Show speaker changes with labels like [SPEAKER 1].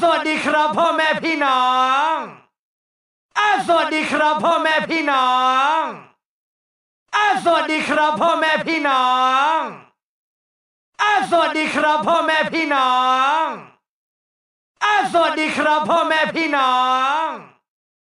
[SPEAKER 1] สวัสดีครับพ่อแม่พี่น้องอาสวัสดีครับพ่อแม่พี่น้องอาสวัสดีครับพ่อแม่พี่น้องอาสวัสดีครับพ่อแม่พี่น้องอาสวัสดีครับพ่อแม่พี่น้อง